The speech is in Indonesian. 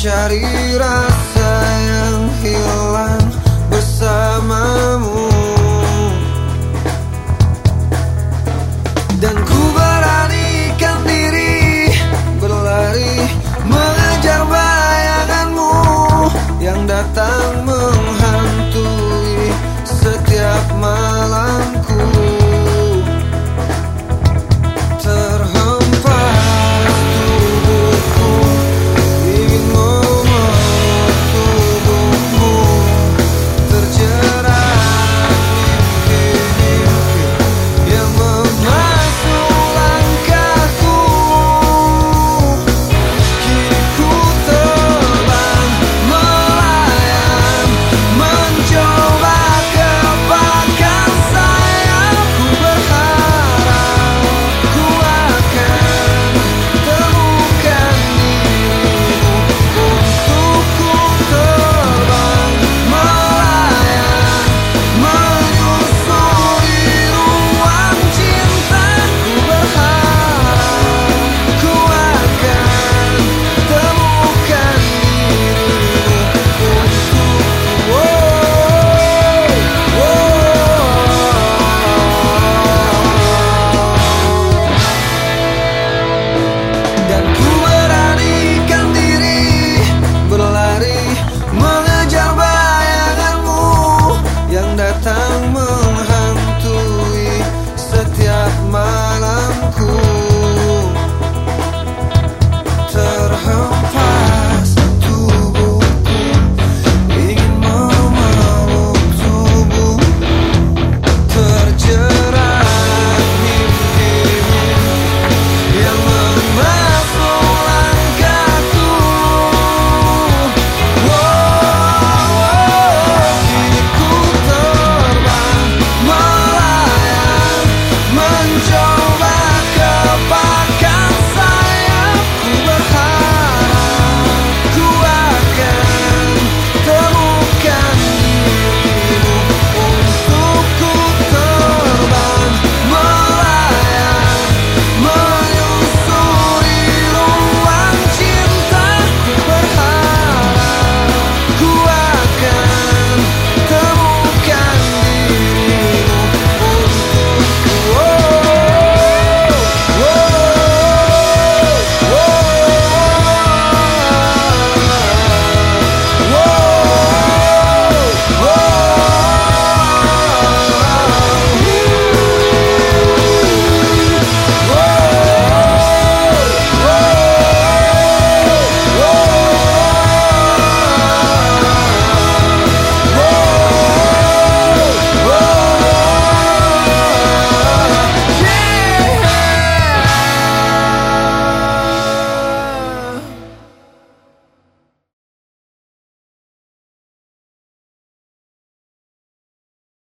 mencari rasa yang hilang bersamamu. Dan ku beranikan diri berlari mengejar bayanganmu yang datang